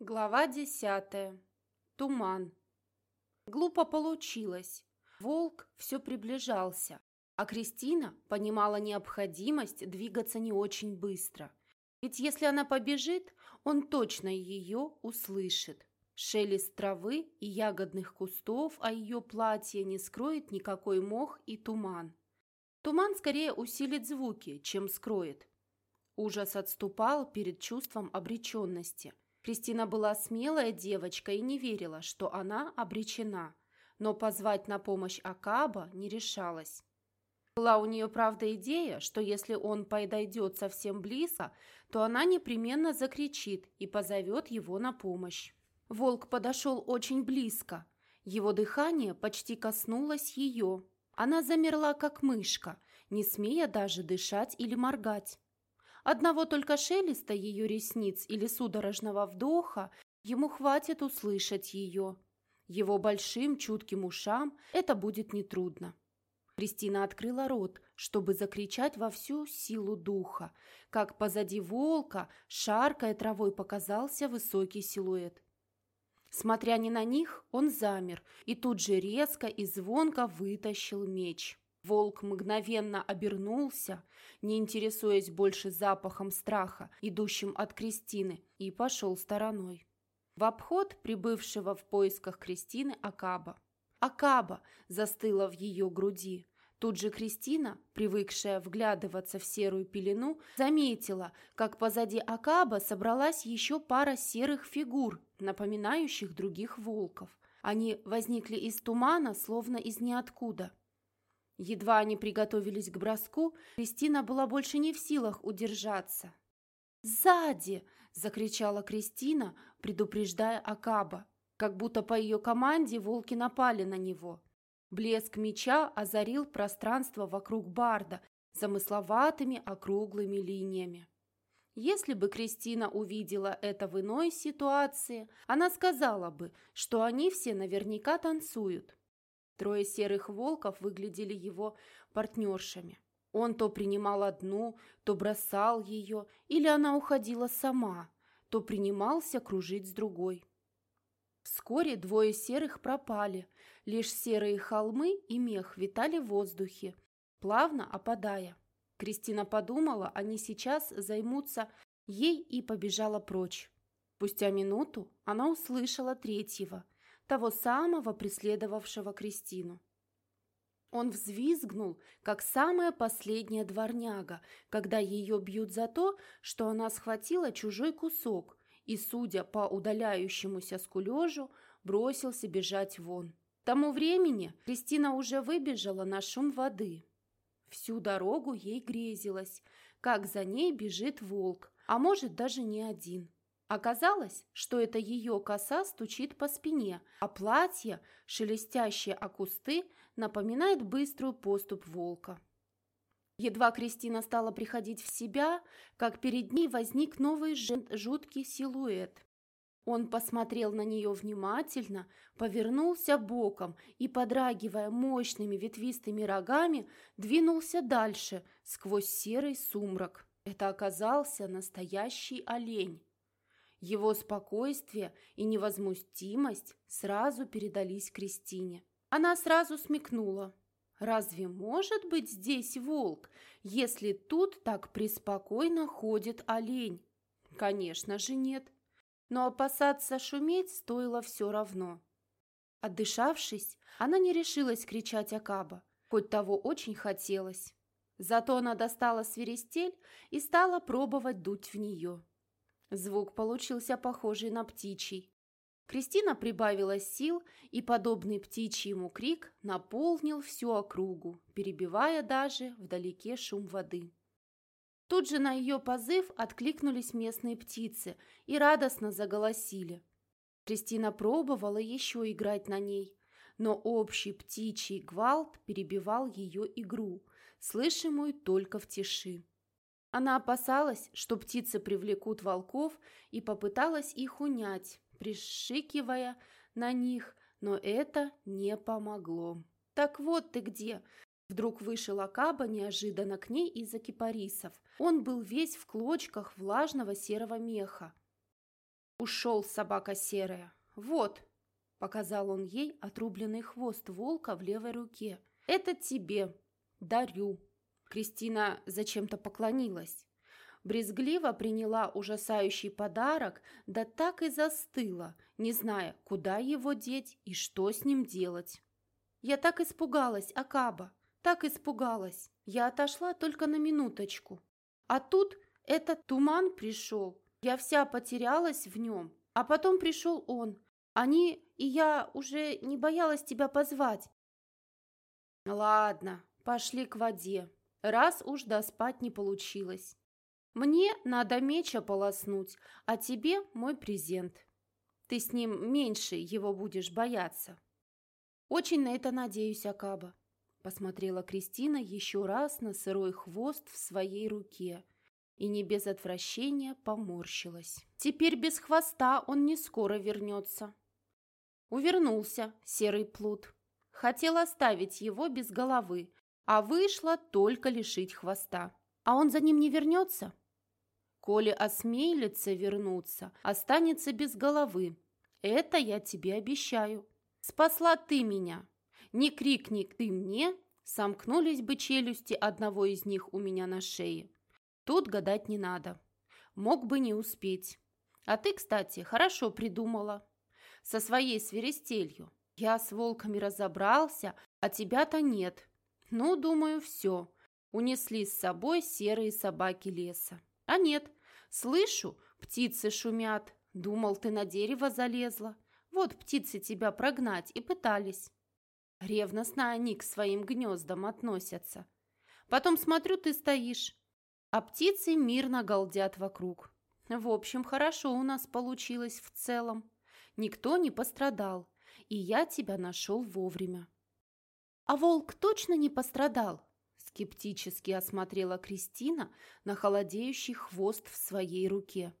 Глава десятая. Туман. Глупо получилось. Волк все приближался, а Кристина понимала необходимость двигаться не очень быстро. Ведь если она побежит, он точно ее услышит. Шелест травы и ягодных кустов, а ее платье не скроет никакой мох и туман. Туман скорее усилит звуки, чем скроет. Ужас отступал перед чувством обреченности – Кристина была смелая девочка и не верила, что она обречена, но позвать на помощь Акаба не решалась. Была у нее, правда, идея, что если он подойдет совсем близко, то она непременно закричит и позовет его на помощь. Волк подошел очень близко. Его дыхание почти коснулось ее. Она замерла, как мышка, не смея даже дышать или моргать. Одного только шелеста ее ресниц или судорожного вдоха ему хватит услышать ее. Его большим чутким ушам это будет нетрудно. Кристина открыла рот, чтобы закричать во всю силу духа, как позади волка, шаркая травой, показался высокий силуэт. Смотря не на них, он замер и тут же резко и звонко вытащил меч. Волк мгновенно обернулся, не интересуясь больше запахом страха, идущим от Кристины, и пошел стороной. В обход прибывшего в поисках Кристины Акаба. Акаба застыла в ее груди. Тут же Кристина, привыкшая вглядываться в серую пелену, заметила, как позади Акаба собралась еще пара серых фигур, напоминающих других волков. Они возникли из тумана, словно из ниоткуда. Едва они приготовились к броску, Кристина была больше не в силах удержаться. «Сзади!» – закричала Кристина, предупреждая Акаба, как будто по ее команде волки напали на него. Блеск меча озарил пространство вокруг Барда замысловатыми округлыми линиями. Если бы Кристина увидела это в иной ситуации, она сказала бы, что они все наверняка танцуют. Трое серых волков выглядели его партнершами. Он то принимал одну, то бросал ее, или она уходила сама, то принимался кружить с другой. Вскоре двое серых пропали, лишь серые холмы и мех витали в воздухе, плавно опадая. Кристина подумала, они сейчас займутся ей и побежала прочь. Спустя минуту она услышала третьего – того самого преследовавшего Кристину. Он взвизгнул, как самая последняя дворняга, когда ее бьют за то, что она схватила чужой кусок и, судя по удаляющемуся скулежу, бросился бежать вон. К тому времени Кристина уже выбежала на шум воды. Всю дорогу ей грезилось, как за ней бежит волк, а может даже не один – Оказалось, что это ее коса стучит по спине, а платье, шелестящее о кусты, напоминает быструю поступ волка. Едва Кристина стала приходить в себя, как перед ней возник новый жуткий силуэт. Он посмотрел на нее внимательно, повернулся боком и, подрагивая мощными ветвистыми рогами, двинулся дальше, сквозь серый сумрак. Это оказался настоящий олень. Его спокойствие и невозмутимость сразу передались Кристине. Она сразу смекнула. Разве может быть здесь волк, если тут так преспокойно ходит олень? Конечно же нет. Но опасаться шуметь стоило все равно. Отдышавшись, она не решилась кричать Акаба, хоть того очень хотелось. Зато она достала свиристель и стала пробовать дуть в нее. Звук получился похожий на птичий. Кристина прибавила сил, и подобный птичьему крик наполнил всю округу, перебивая даже вдалеке шум воды. Тут же на ее позыв откликнулись местные птицы и радостно заголосили. Кристина пробовала еще играть на ней, но общий птичий гвалт перебивал ее игру, слышимую только в тиши. Она опасалась, что птицы привлекут волков, и попыталась их унять, пришикивая на них, но это не помогло. «Так вот ты где!» Вдруг вышел Акаба неожиданно к ней из-за кипарисов. Он был весь в клочках влажного серого меха. Ушел собака серая. Вот, показал он ей отрубленный хвост волка в левой руке. Это тебе. Дарю. Кристина зачем-то поклонилась. Брезгливо приняла ужасающий подарок, да так и застыла, не зная, куда его деть и что с ним делать. Я так испугалась, Акаба, так испугалась. Я отошла только на минуточку. А тут этот туман пришел. Я вся потерялась в нем. А потом пришел он. Они, и я уже не боялась тебя позвать. Ладно, пошли к воде. Раз уж доспать не получилось. Мне надо меча полоснуть, а тебе мой презент. Ты с ним меньше его будешь бояться. Очень на это надеюсь, Акаба. Посмотрела Кристина еще раз на сырой хвост в своей руке и не без отвращения поморщилась. Теперь без хвоста он не скоро вернется. Увернулся серый плут. Хотел оставить его без головы, а вышло только лишить хвоста. А он за ним не вернется? Коли осмелится вернуться, останется без головы. Это я тебе обещаю. Спасла ты меня. Не крикни ты мне, сомкнулись бы челюсти одного из них у меня на шее. Тут гадать не надо. Мог бы не успеть. А ты, кстати, хорошо придумала. Со своей свиристелью. Я с волками разобрался, а тебя-то нет. Ну, думаю, все. Унесли с собой серые собаки леса. А нет, Слышу, птицы шумят. Думал, ты на дерево залезла. Вот птицы тебя прогнать и пытались. Ревностно они к своим гнездам относятся. Потом смотрю, ты стоишь, а птицы мирно галдят вокруг. В общем, хорошо у нас получилось в целом. Никто не пострадал, и я тебя нашел вовремя. А волк точно не пострадал? Скептически осмотрела Кристина на холодеющий хвост в своей руке.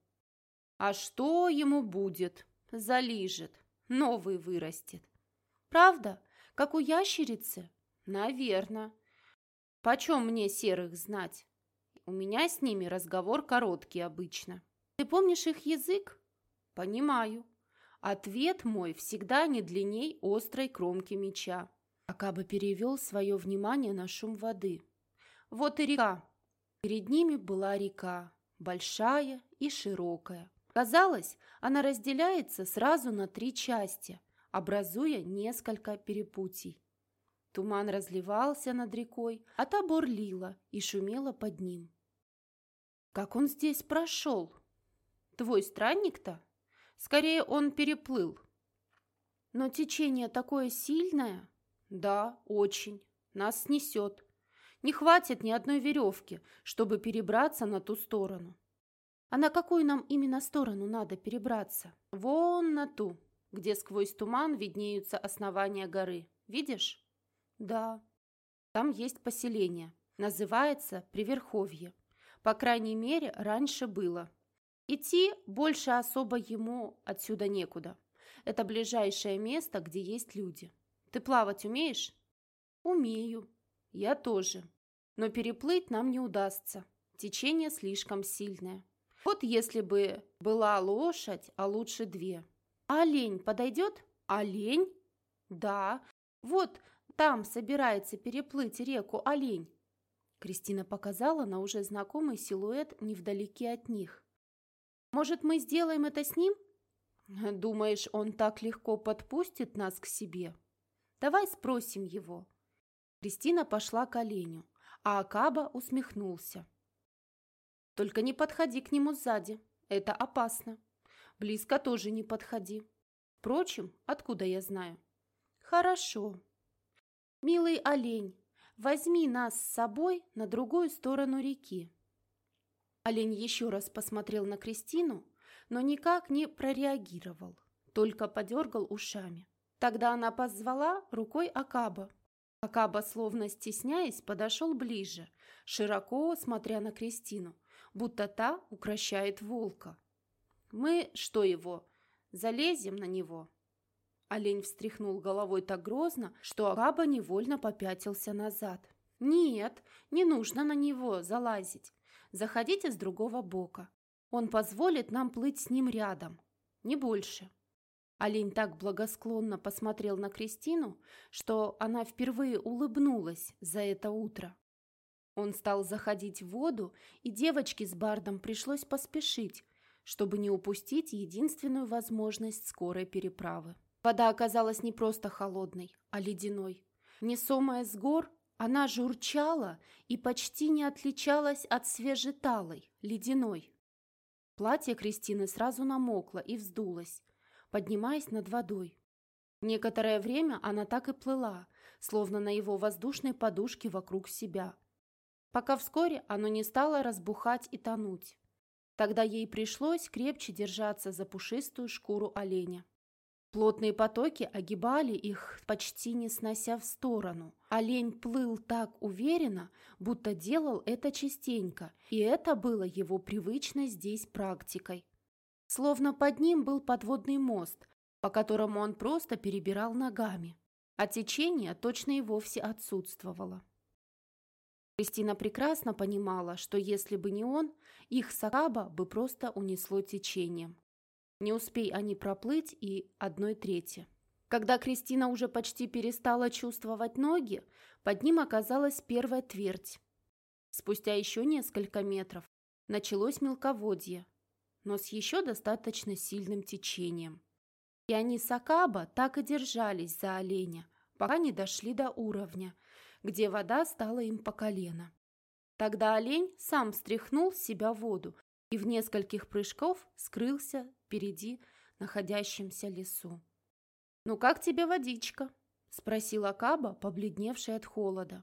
«А что ему будет? Залижет. Новый вырастет. Правда? Как у ящерицы? Наверно. Почем мне серых знать? У меня с ними разговор короткий обычно. Ты помнишь их язык? Понимаю. Ответ мой всегда не длинней острой кромки меча. Акаба перевел свое внимание на шум воды. Вот и река. Перед ними была река, большая и широкая. Казалось, она разделяется сразу на три части, образуя несколько перепутий. Туман разливался над рекой, а та бурлила и шумела под ним. Как он здесь прошел? Твой странник-то? Скорее, он переплыл. Но течение такое сильное, «Да, очень. Нас снесет. Не хватит ни одной веревки, чтобы перебраться на ту сторону». «А на какую нам именно сторону надо перебраться?» «Вон на ту, где сквозь туман виднеются основания горы. Видишь?» «Да. Там есть поселение. Называется Приверховье. По крайней мере, раньше было. Идти больше особо ему отсюда некуда. Это ближайшее место, где есть люди. Ты плавать умеешь? Умею. Я тоже. Но переплыть нам не удастся. Течение слишком сильное. Вот если бы была лошадь, а лучше две. Олень подойдет? Олень? Да. Вот там собирается переплыть реку олень. Кристина показала на уже знакомый силуэт невдалеке от них. Может, мы сделаем это с ним? Думаешь, он так легко подпустит нас к себе? Давай спросим его». Кристина пошла к оленю, а Акаба усмехнулся. «Только не подходи к нему сзади, это опасно. Близко тоже не подходи. Впрочем, откуда я знаю?» «Хорошо. Милый олень, возьми нас с собой на другую сторону реки». Олень еще раз посмотрел на Кристину, но никак не прореагировал, только подергал ушами. Тогда она позвала рукой Акаба. Акаба, словно стесняясь, подошел ближе, широко смотря на Кристину, будто та укращает волка. «Мы что его? Залезем на него?» Олень встряхнул головой так грозно, что Акаба невольно попятился назад. «Нет, не нужно на него залазить. Заходите с другого бока. Он позволит нам плыть с ним рядом». не больше. Олень так благосклонно посмотрел на Кристину, что она впервые улыбнулась за это утро. Он стал заходить в воду, и девочке с Бардом пришлось поспешить, чтобы не упустить единственную возможность скорой переправы. Вода оказалась не просто холодной, а ледяной. Несомая с гор, она журчала и почти не отличалась от свежеталой, ледяной. Платье Кристины сразу намокло и вздулось, поднимаясь над водой. Некоторое время она так и плыла, словно на его воздушной подушке вокруг себя. Пока вскоре оно не стало разбухать и тонуть. Тогда ей пришлось крепче держаться за пушистую шкуру оленя. Плотные потоки огибали их, почти не снося в сторону. Олень плыл так уверенно, будто делал это частенько, и это было его привычной здесь практикой. Словно под ним был подводный мост, по которому он просто перебирал ногами, а течение точно и вовсе отсутствовало. Кристина прекрасно понимала, что если бы не он, их Сакаба бы просто унесло течением. Не успей они проплыть и одной трети. Когда Кристина уже почти перестала чувствовать ноги, под ним оказалась первая твердь. Спустя еще несколько метров началось мелководье, но с еще достаточно сильным течением. И они с Акаба так и держались за оленя, пока не дошли до уровня, где вода стала им по колено. Тогда олень сам стряхнул с себя воду и в нескольких прыжков скрылся впереди находящемся лесу. «Ну как тебе водичка?» – спросил Акаба, побледневший от холода.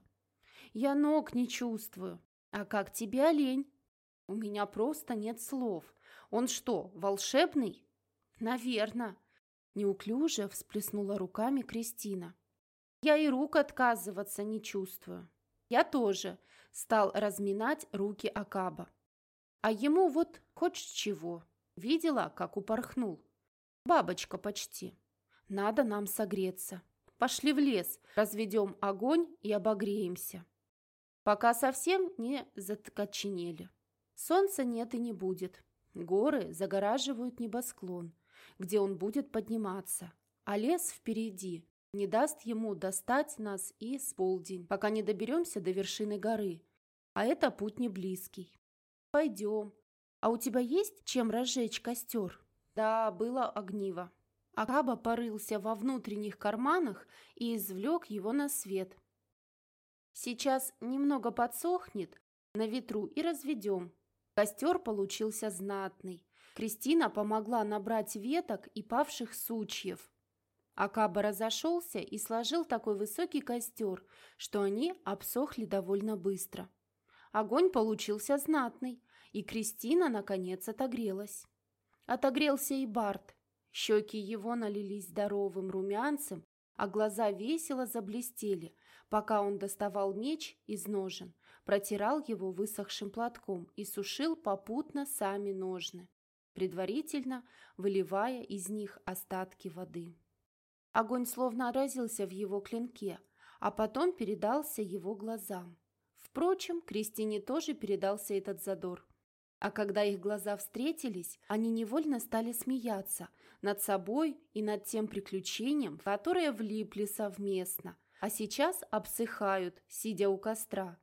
«Я ног не чувствую. А как тебе олень?» «У меня просто нет слов. Он что, волшебный? Наверно. Неуклюже всплеснула руками Кристина. Я и рук отказываться не чувствую. Я тоже стал разминать руки Акаба. А ему вот хоть чего. Видела, как упорхнул. Бабочка почти. Надо нам согреться. Пошли в лес, разведем огонь и обогреемся. Пока совсем не заткоченели. Солнца нет и не будет. Горы загораживают небосклон, где он будет подниматься, а лес впереди не даст ему достать нас и с полдень, пока не доберемся до вершины горы. А это путь не близкий. Пойдем. А у тебя есть чем разжечь костер? Да, было огниво. Акаба порылся во внутренних карманах и извлек его на свет. Сейчас немного подсохнет на ветру и разведем. Костер получился знатный. Кристина помогла набрать веток и павших сучьев. Акаба разошелся и сложил такой высокий костер, что они обсохли довольно быстро. Огонь получился знатный, и Кристина, наконец, отогрелась. Отогрелся и Барт. Щеки его налились здоровым румянцем, а глаза весело заблестели, пока он доставал меч из ножен, протирал его высохшим платком и сушил попутно сами ножны, предварительно выливая из них остатки воды. Огонь словно отразился в его клинке, а потом передался его глазам. Впрочем, Кристине тоже передался этот задор. А когда их глаза встретились, они невольно стали смеяться над собой и над тем приключением, в которое влипли совместно, а сейчас обсыхают, сидя у костра.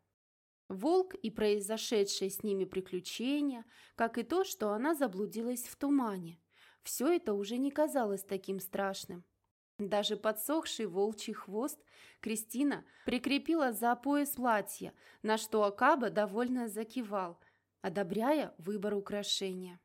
Волк и произошедшее с ними приключения, как и то, что она заблудилась в тумане. Все это уже не казалось таким страшным. Даже подсохший волчий хвост Кристина прикрепила за пояс платья, на что Акаба довольно закивал, одобряя выбор украшения.